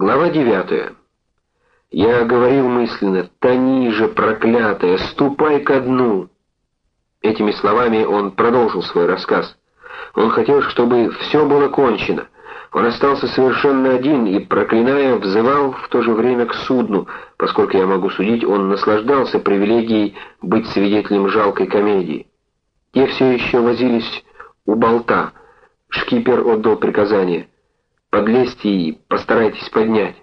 Глава 9. Я говорил мысленно, «Тони же, проклятая, ступай ко дну!» Этими словами он продолжил свой рассказ. Он хотел, чтобы все было кончено. Он остался совершенно один и, проклиная, взывал в то же время к судну. Поскольку я могу судить, он наслаждался привилегией быть свидетелем жалкой комедии. Те все еще возились у болта. Шкипер отдал приказание. «Подлезьте и постарайтесь поднять».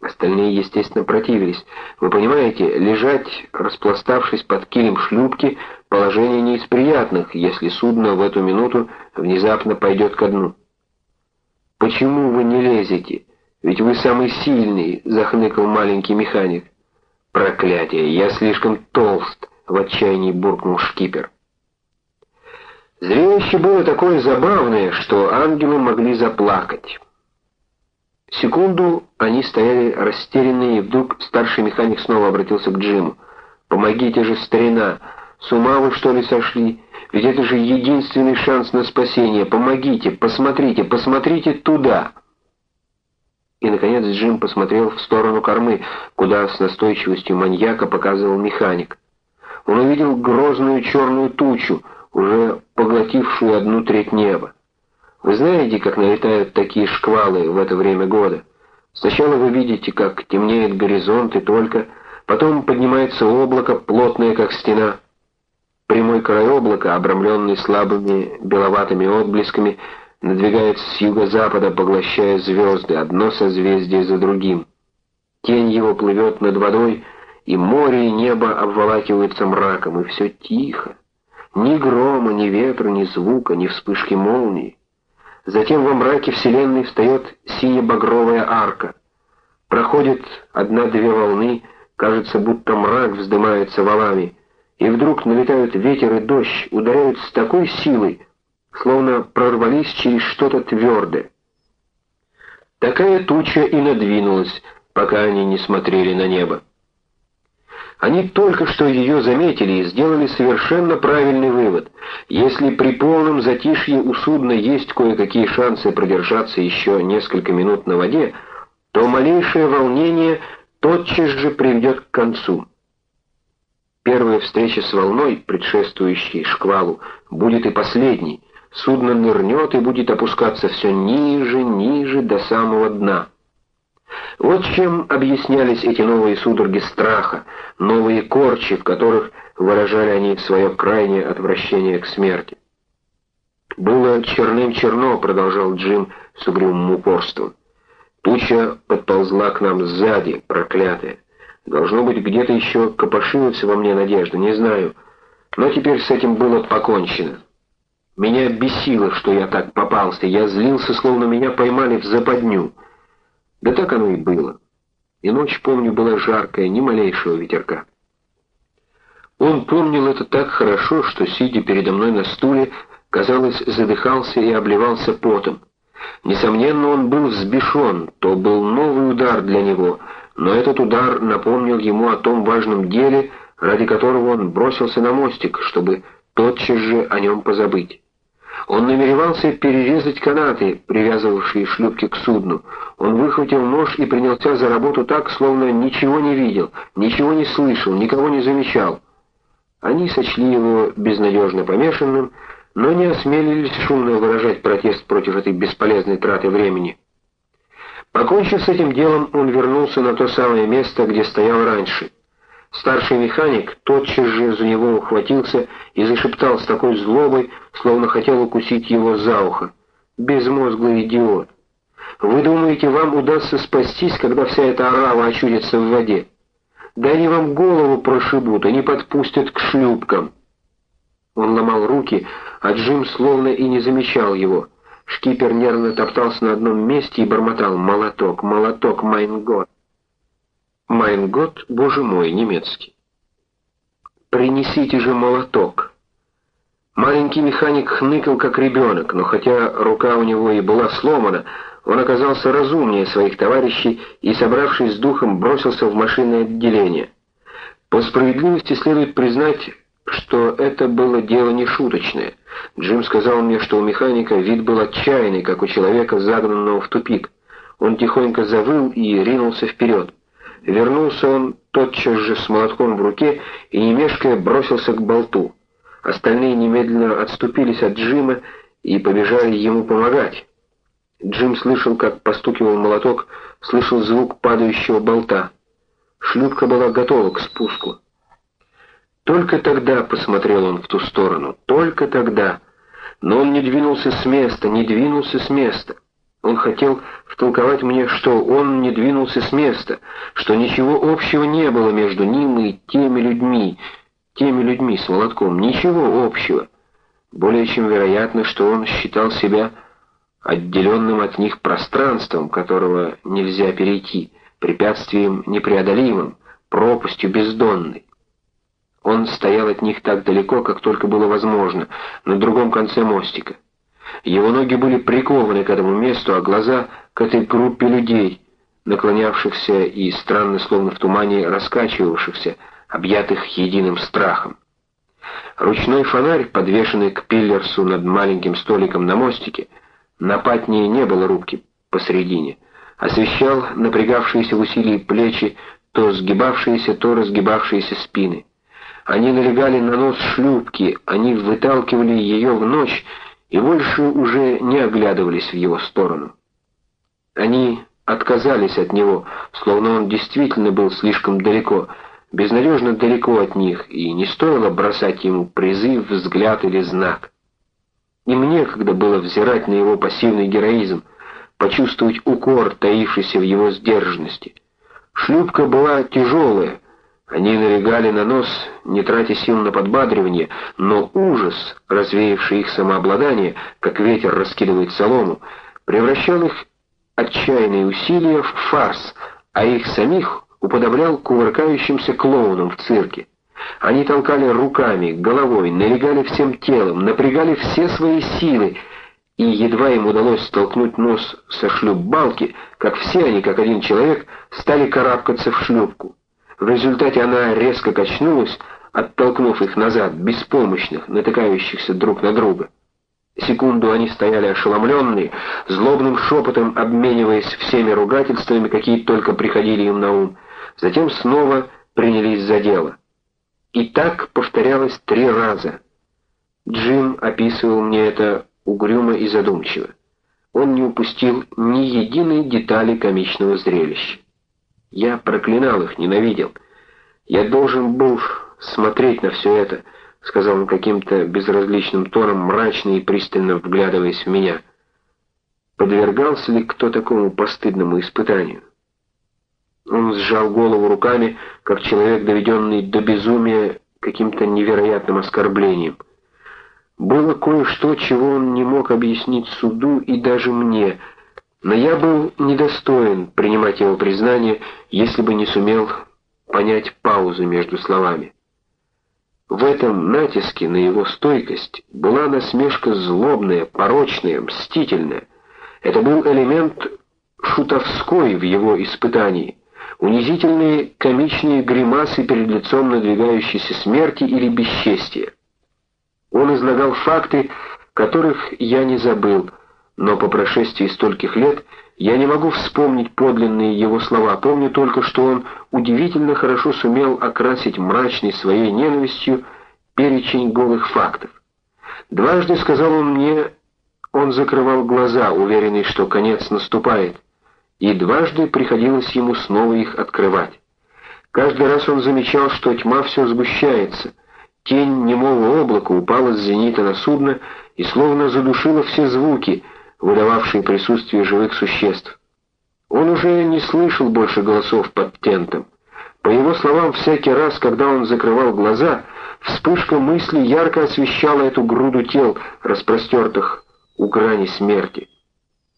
Остальные, естественно, противились. Вы понимаете, лежать, распластавшись под килем шлюпки, положение не из приятных, если судно в эту минуту внезапно пойдет ко дну. «Почему вы не лезете? Ведь вы самый сильный», — захныкал маленький механик. «Проклятие, я слишком толст», — в отчаянии буркнул шкипер. Зрелище было такое забавное, что ангелы могли заплакать. Секунду они стояли растерянные, и вдруг старший механик снова обратился к Джиму. «Помогите же, старина! С ума вы, что ли, сошли? Ведь это же единственный шанс на спасение! Помогите! Посмотрите! Посмотрите туда!» И, наконец, Джим посмотрел в сторону кормы, куда с настойчивостью маньяка показывал механик. Он увидел грозную черную тучу, уже поглотившую одну треть неба. Вы знаете, как налетают такие шквалы в это время года? Сначала вы видите, как темнеет горизонт и только, потом поднимается облако, плотное, как стена. Прямой край облака, обрамленный слабыми беловатыми отблесками, надвигается с юго-запада, поглощая звезды, одно созвездие за другим. Тень его плывет над водой, и море и небо обволакиваются мраком, и все тихо. Ни грома, ни ветра, ни звука, ни вспышки молнии. Затем во мраке Вселенной встает сине-багровая арка. Проходит одна-две волны, кажется, будто мрак вздымается валами, и вдруг налетают ветер и дождь, ударяют с такой силой, словно прорвались через что-то твердое. Такая туча и надвинулась, пока они не смотрели на небо. Они только что ее заметили и сделали совершенно правильный вывод. Если при полном затишье у судна есть кое-какие шансы продержаться еще несколько минут на воде, то малейшее волнение тотчас же приведет к концу. Первая встреча с волной, предшествующей шквалу, будет и последней. Судно нырнет и будет опускаться все ниже, ниже, до самого дна. Вот чем объяснялись эти новые судороги страха, новые корчи, в которых выражали они свое крайнее отвращение к смерти. «Было черным-черно», — продолжал Джим с угрюмым упорством. «Туча подползла к нам сзади, проклятая. Должно быть, где-то еще копошилась во мне надежда, не знаю. Но теперь с этим было покончено. Меня бесило, что я так попался. Я злился, словно меня поймали в западню». Да так оно и было. И ночь, помню, была жаркая, ни малейшего ветерка. Он помнил это так хорошо, что, сидя передо мной на стуле, казалось, задыхался и обливался потом. Несомненно, он был взбешен, то был новый удар для него, но этот удар напомнил ему о том важном деле, ради которого он бросился на мостик, чтобы тотчас же о нем позабыть. Он намеревался перерезать канаты, привязывавшие шлюпки к судну. Он выхватил нож и принялся за работу так, словно ничего не видел, ничего не слышал, никого не замечал. Они сочли его безнадежно помешанным, но не осмелились шумно выражать протест против этой бесполезной траты времени. Покончив с этим делом, он вернулся на то самое место, где стоял раньше. Старший механик тотчас же за него ухватился и зашептал с такой злобой, словно хотел укусить его за ухо. «Безмозглый идиот! Вы думаете, вам удастся спастись, когда вся эта орава очутится в воде? Да они вам голову прошибут, они подпустят к шлюпкам!» Он ломал руки, а Джим словно и не замечал его. Шкипер нервно топтался на одном месте и бормотал «Молоток, молоток, майн год!» «Майн год, боже мой, немецкий!» «Принесите же молоток!» Маленький механик хныкал, как ребенок, но хотя рука у него и была сломана, он оказался разумнее своих товарищей и, собравшись с духом, бросился в машинное отделение. По справедливости следует признать, что это было дело не шуточное. Джим сказал мне, что у механика вид был отчаянный, как у человека, загнанного в тупик. он тихонько завыл и ринулся вперед. Вернулся он тотчас же с молотком в руке и, не мешкая, бросился к болту. Остальные немедленно отступились от Джима и побежали ему помогать. Джим слышал, как постукивал молоток, слышал звук падающего болта. Шлюпка была готова к спуску. Только тогда посмотрел он в ту сторону, только тогда. Но он не двинулся с места, не двинулся с места. Он хотел втолковать мне, что он не двинулся с места, что ничего общего не было между ним и теми людьми, теми людьми с молотком, ничего общего. Более чем вероятно, что он считал себя отделенным от них пространством, которого нельзя перейти, препятствием непреодолимым, пропастью бездонной. Он стоял от них так далеко, как только было возможно, на другом конце мостика. Его ноги были прикованы к этому месту, а глаза — к этой группе людей, наклонявшихся и странно, словно в тумане, раскачивавшихся, объятых единым страхом. Ручной фонарь, подвешенный к пиллерсу над маленьким столиком на мостике, на патне не было рубки посередине, освещал напрягавшиеся в усилии плечи, то сгибавшиеся, то разгибавшиеся спины. Они налегали на нос шлюпки, они выталкивали ее в ночь и больше уже не оглядывались в его сторону. Они отказались от него, словно он действительно был слишком далеко, безнадежно далеко от них, и не стоило бросать ему призыв, взгляд или знак. Им некогда было взирать на его пассивный героизм, почувствовать укор, таившийся в его сдержанности. Шлюпка была тяжелая, они налегали на нос, не тратя сил на подбадривание, но ужас, развеявший их самообладание, как ветер раскидывает солому, превращал их отчаянные усилия в фарс, а их самих уподоблял кувыркающимся клоунам в цирке. Они толкали руками, головой, налегали всем телом, напрягали все свои силы, и едва им удалось столкнуть нос со шлюп-балки, как все они, как один человек, стали карабкаться в шлюпку. В результате она резко качнулась, оттолкнув их назад, беспомощных, натыкающихся друг на друга. Секунду они стояли ошеломленные, злобным шепотом обмениваясь всеми ругательствами, какие только приходили им на ум. Затем снова принялись за дело. И так повторялось три раза. Джим описывал мне это угрюмо и задумчиво. Он не упустил ни единой детали комичного зрелища. Я проклинал их, ненавидел. Я должен был смотреть на все это, сказал он каким-то безразличным тоном, мрачно и пристально вглядываясь в меня. Подвергался ли кто такому постыдному испытанию? Он сжал голову руками, как человек, доведенный до безумия каким-то невероятным оскорблением. Было кое-что, чего он не мог объяснить суду и даже мне, но я был недостоин принимать его признание, если бы не сумел понять паузу между словами. В этом натиске на его стойкость была насмешка злобная, порочная, мстительная. Это был элемент шутовской в его испытании, унизительные комичные гримасы перед лицом надвигающейся смерти или бесчестия. Он излагал факты, которых я не забыл, но по прошествии стольких лет я не могу вспомнить подлинные его слова, помню только, что он удивительно хорошо сумел окрасить мрачной своей ненавистью перечень голых фактов. Дважды сказал он мне, он закрывал глаза, уверенный, что конец наступает, и дважды приходилось ему снова их открывать. Каждый раз он замечал, что тьма все сгущается, тень немого облака упала с зенита на судно и словно задушила все звуки — выдававшие присутствие живых существ. Он уже не слышал больше голосов под тентом. По его словам, всякий раз, когда он закрывал глаза, вспышка мысли ярко освещала эту груду тел, распростертых у грани смерти.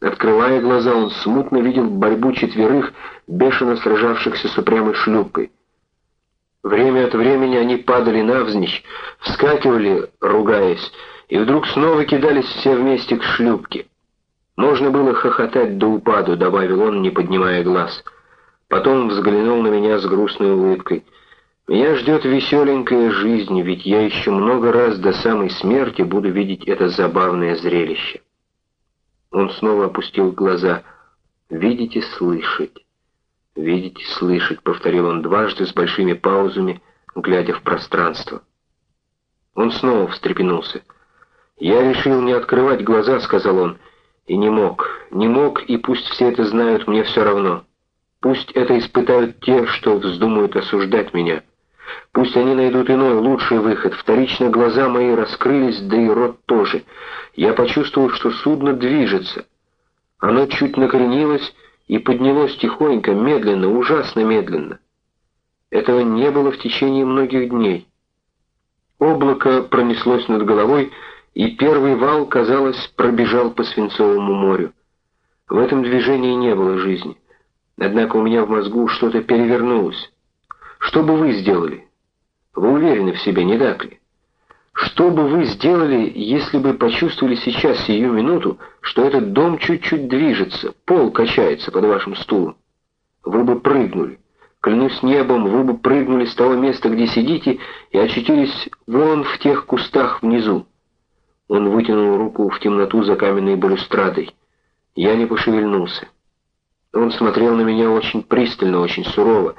Открывая глаза, он смутно видел борьбу четверых, бешено сражавшихся с упрямой шлюпкой. Время от времени они падали навзничь, вскакивали, ругаясь, и вдруг снова кидались все вместе к шлюпке. Можно было хохотать до упаду, добавил он, не поднимая глаз. Потом взглянул на меня с грустной улыбкой. Меня ждет веселенькая жизнь, ведь я еще много раз до самой смерти буду видеть это забавное зрелище. Он снова опустил глаза. Видеть и слышать. Видеть и слышать, повторил он дважды с большими паузами, глядя в пространство. Он снова встрепенулся. «Я решил не открывать глаза», — сказал он, — «и не мог, не мог, и пусть все это знают, мне все равно. Пусть это испытают те, что вздумают осуждать меня. Пусть они найдут иной, лучший выход. Вторично глаза мои раскрылись, да и рот тоже. Я почувствовал, что судно движется. Оно чуть накренилось и поднялось тихонько, медленно, ужасно медленно. Этого не было в течение многих дней. Облако пронеслось над головой, и первый вал, казалось, пробежал по свинцовому морю. В этом движении не было жизни. Однако у меня в мозгу что-то перевернулось. Что бы вы сделали? Вы уверены в себе, не так ли? Что бы вы сделали, если бы почувствовали сейчас, сию минуту, что этот дом чуть-чуть движется, пол качается под вашим стулом? Вы бы прыгнули. Клянусь небом, вы бы прыгнули с того места, где сидите, и очутились вон в тех кустах внизу. Он вытянул руку в темноту за каменной балюстрадой. Я не пошевельнулся. Он смотрел на меня очень пристально, очень сурово.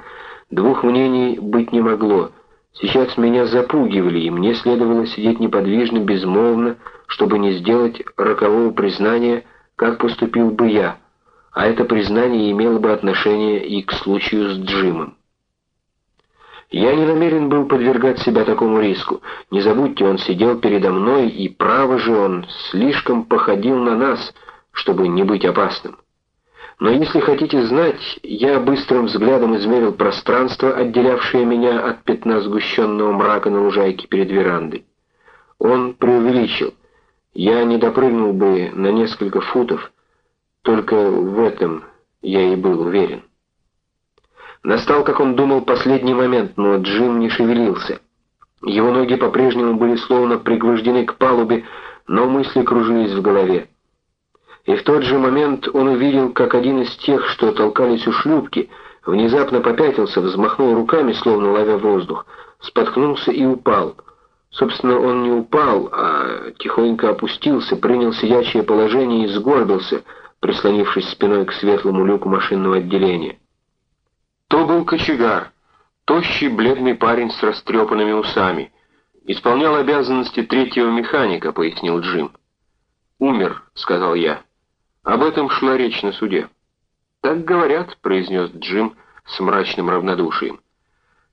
Двух мнений быть не могло. Сейчас меня запугивали, и мне следовало сидеть неподвижно, безмолвно, чтобы не сделать рокового признания, как поступил бы я, а это признание имело бы отношение и к случаю с Джимом. Я не намерен был подвергать себя такому риску. Не забудьте, он сидел передо мной, и право же он слишком походил на нас, чтобы не быть опасным. Но если хотите знать, я быстрым взглядом измерил пространство, отделявшее меня от пятна сгущенного мрака на лужайке перед верандой. Он преувеличил. Я не допрыгнул бы на несколько футов, только в этом я и был уверен. Настал, как он думал, последний момент, но Джим не шевелился. Его ноги по-прежнему были словно пригвождены к палубе, но мысли кружились в голове. И в тот же момент он увидел, как один из тех, что толкались у шлюпки, внезапно попятился, взмахнул руками, словно ловя воздух, споткнулся и упал. Собственно, он не упал, а тихонько опустился, принял сидячее положение и сгорбился, прислонившись спиной к светлому люку машинного отделения. То был кочегар, тощий бледный парень с растрепанными усами. Исполнял обязанности третьего механика, пояснил Джим. «Умер», — сказал я. Об этом шла речь на суде. «Так говорят», — произнес Джим с мрачным равнодушием.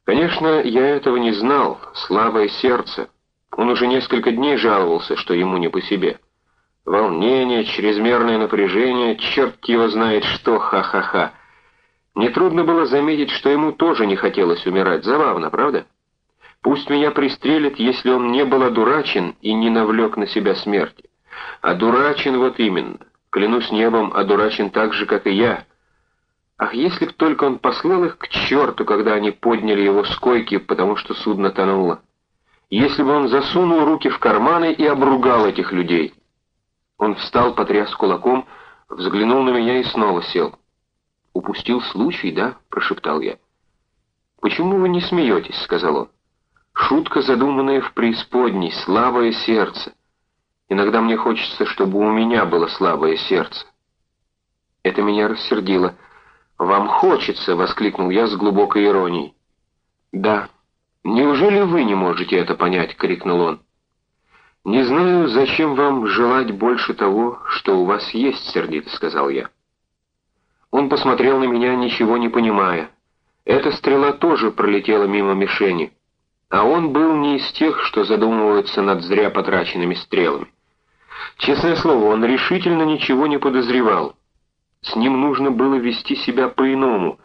«Конечно, я этого не знал. Слабое сердце. Он уже несколько дней жаловался, что ему не по себе. Волнение, чрезмерное напряжение, черт его знает что, ха-ха-ха. Нетрудно было заметить, что ему тоже не хотелось умирать. Забавно, правда? Пусть меня пристрелят, если он не был одурачен и не навлек на себя смерти. Одурачен вот именно. Клянусь небом, одурачен так же, как и я. Ах, если б только он послал их к черту, когда они подняли его с койки, потому что судно тонуло. Если бы он засунул руки в карманы и обругал этих людей. Он встал, потряс кулаком, взглянул на меня и снова сел. «Упустил случай, да?» — прошептал я. «Почему вы не смеетесь?» — сказал он. «Шутка, задуманная в преисподней, слабое сердце. Иногда мне хочется, чтобы у меня было слабое сердце. Это меня рассердило. «Вам хочется!» — воскликнул я с глубокой иронией. «Да. Неужели вы не можете это понять?» — крикнул он. «Не знаю, зачем вам желать больше того, что у вас есть», — сердито сказал я. Он посмотрел на меня, ничего не понимая. Эта стрела тоже пролетела мимо мишени, а он был не из тех, что задумываются над зря потраченными стрелами. Честное слово, он решительно ничего не подозревал. С ним нужно было вести себя по-иному.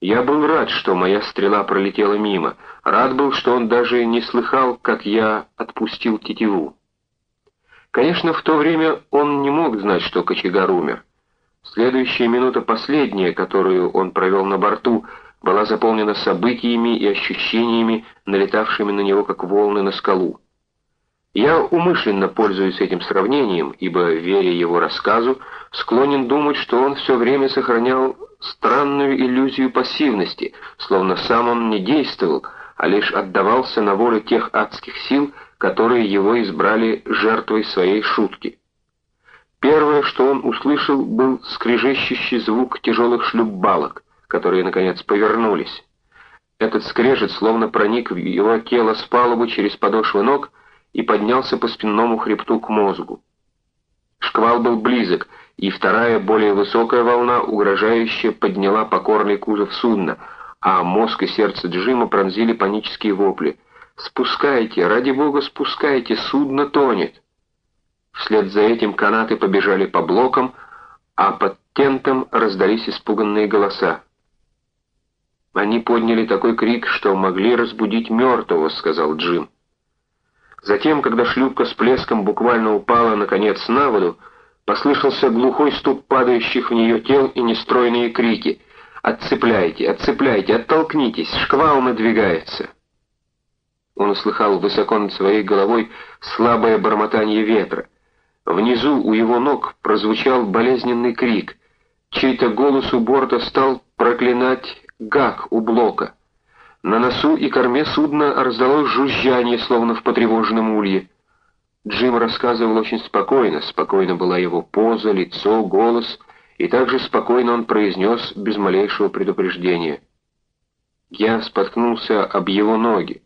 Я был рад, что моя стрела пролетела мимо. Рад был, что он даже не слыхал, как я отпустил тетиву. Конечно, в то время он не мог знать, что кочегар умер. Следующая минута последняя, которую он провел на борту, была заполнена событиями и ощущениями, налетавшими на него, как волны на скалу. Я умышленно пользуюсь этим сравнением, ибо, веря его рассказу, склонен думать, что он все время сохранял странную иллюзию пассивности, словно сам он не действовал, а лишь отдавался на волю тех адских сил, которые его избрали жертвой своей шутки. Первое, что он услышал, был скрежещущий звук тяжелых шлюпбалок, которые, наконец, повернулись. Этот скрежет словно проник в его тело с палубы через подошвы ног и поднялся по спинному хребту к мозгу. Шквал был близок, и вторая, более высокая волна, угрожающе подняла покорный кузов судна, а мозг и сердце Джима пронзили панические вопли. «Спускайте! Ради бога, спускайте! Судно тонет!» Вслед за этим канаты побежали по блокам, а под тентом раздались испуганные голоса. «Они подняли такой крик, что могли разбудить мертвого», — сказал Джим. Затем, когда шлюпка с плеском буквально упала, наконец, на воду, послышался глухой стук падающих в нее тел и нестройные крики. «Отцепляйте! Отцепляйте! Оттолкнитесь! Шквал надвигается!» Он услыхал высоко над своей головой слабое бормотание ветра. Внизу у его ног прозвучал болезненный крик. Чей-то голос у борта стал проклинать гак у блока. На носу и корме судна раздалось жужжание, словно в потревоженном улье. Джим рассказывал очень спокойно, спокойно была его поза, лицо, голос, и также спокойно он произнес без малейшего предупреждения. Я споткнулся об его ноги.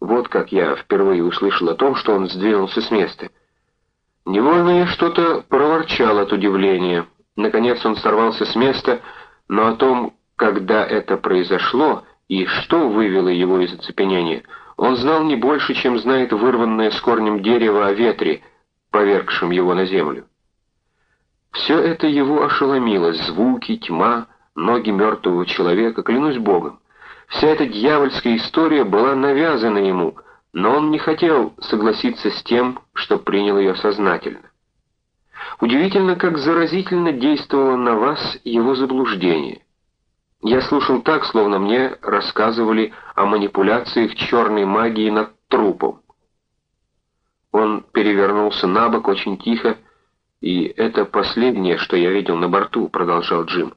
Вот как я впервые услышал о том, что он сдвинулся с места. Невольно я что-то проворчал от удивления. Наконец он сорвался с места, но о том, когда это произошло и что вывело его из оцепенения, он знал не больше, чем знает вырванное с корнем дерево о ветре, повергшем его на землю. Все это его ошеломило, звуки, тьма, ноги мертвого человека, клянусь Богом. Вся эта дьявольская история была навязана ему, но он не хотел согласиться с тем, что принял ее сознательно. Удивительно, как заразительно действовало на вас его заблуждение. Я слушал так, словно мне рассказывали о манипуляциях черной магии над трупом. Он перевернулся на бок очень тихо, и это последнее, что я видел на борту, продолжал Джим.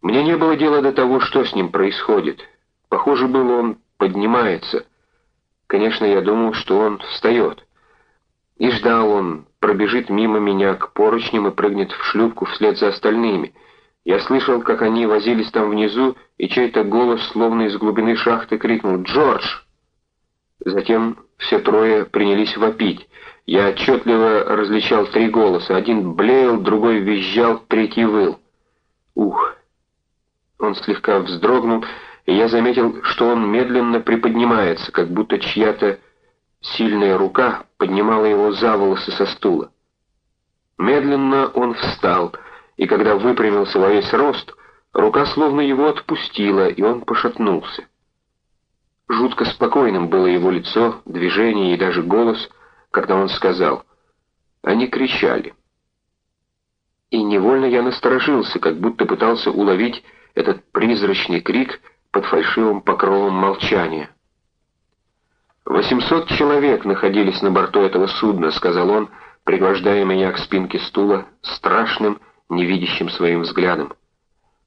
Мне не было дела до того, что с ним происходит. Похоже было, он поднимается. Конечно, я думал, что он встает. И ждал он, пробежит мимо меня к поручням и прыгнет в шлюпку вслед за остальными — я слышал, как они возились там внизу, и чей-то голос, словно из глубины шахты, крикнул «Джордж!». Затем все трое принялись вопить. Я отчетливо различал три голоса. Один блеял, другой визжал, третий выл. Ух! Он слегка вздрогнул, и я заметил, что он медленно приподнимается, как будто чья-то сильная рука поднимала его за волосы со стула. Медленно он встал — и когда выпрямился во весь рост, рука словно его отпустила, и он пошатнулся. Жутко спокойным было его лицо, движение и даже голос, когда он сказал. Они кричали. И невольно я насторожился, как будто пытался уловить этот призрачный крик под фальшивым покровом молчания. «Восемьсот человек находились на борту этого судна», — сказал он, пригвождая меня к спинке стула страшным, невидящим своим взглядом.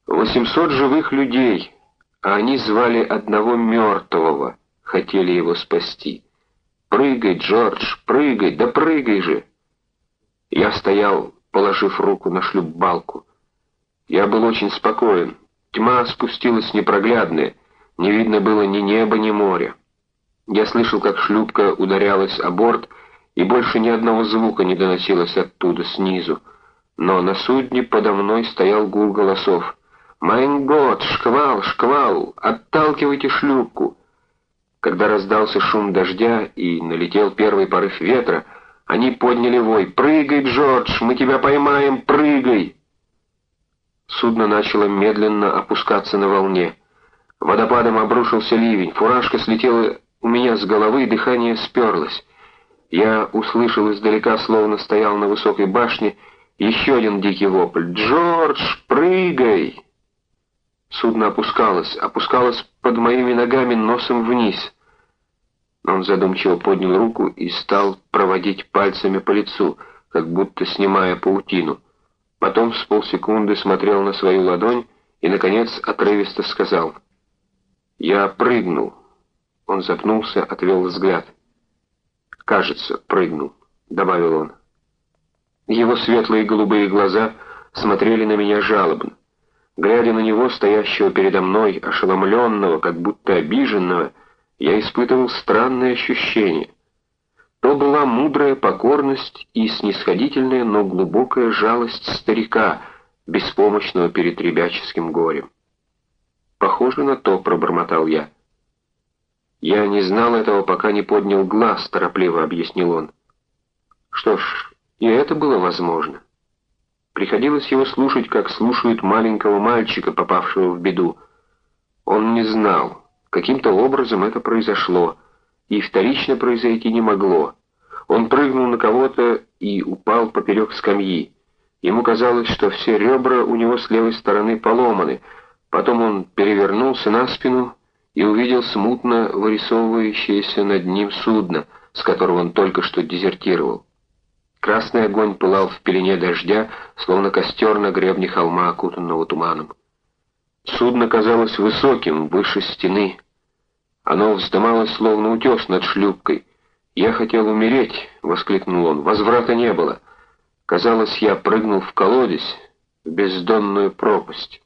Восемьсот живых людей, а они звали одного мертвого, хотели его спасти. «Прыгай, Джордж, прыгай, да прыгай же!» Я стоял, положив руку на шлюпбалку. Я был очень спокоен. Тьма спустилась непроглядная, не видно было ни неба, ни моря. Я слышал, как шлюпка ударялась о борт, и больше ни одного звука не доносилось оттуда, снизу но на судне подо мной стоял гул голосов. «Майн год! Шквал! Шквал! Отталкивайте шлюпку!» Когда раздался шум дождя и налетел первый порыв ветра, они подняли вой. «Прыгай, Джордж! Мы тебя поймаем! Прыгай!» Судно начало медленно опускаться на волне. Водопадом обрушился ливень, фуражка слетела у меня с головы, дыхание сперлось. Я услышал издалека, словно стоял на высокой башне, еще один дикий вопль. «Джордж, прыгай!» Судно опускалось, опускалось под моими ногами носом вниз. Он задумчиво поднял руку и стал проводить пальцами по лицу, как будто снимая паутину. Потом с полсекунды смотрел на свою ладонь и, наконец, отрывисто сказал. «Я прыгнул». Он запнулся, отвел взгляд. «Кажется, прыгнул», — добавил он. Его светлые голубые глаза смотрели на меня жалобно. Глядя на него, стоящего передо мной, ошеломленного, как будто обиженного, я испытывал странное ощущение. То была мудрая покорность и снисходительная, но глубокая жалость старика, беспомощного перед ребяческим горем. «Похоже на то», — пробормотал я. «Я не знал этого, пока не поднял глаз», — торопливо объяснил он. Что ж, и это было возможно. Приходилось его слушать, как слушают маленького мальчика, попавшего в беду. Он не знал, каким-то образом это произошло, и вторично произойти не могло. Он прыгнул на кого-то и упал поперек скамьи. Ему казалось, что все ребра у него с левой стороны поломаны. Потом он перевернулся на спину и увидел смутно вырисовывающееся над ним судно, с которого он только что дезертировал. Красный огонь пылал в пелене дождя, словно костер на гребне холма, окутанного туманом. Судно казалось высоким, выше стены. Оно вздымалось, словно утес над шлюпкой. «Я хотел умереть!» — воскликнул он. «Возврата не было. Казалось, я прыгнул в колодец, в бездонную пропасть».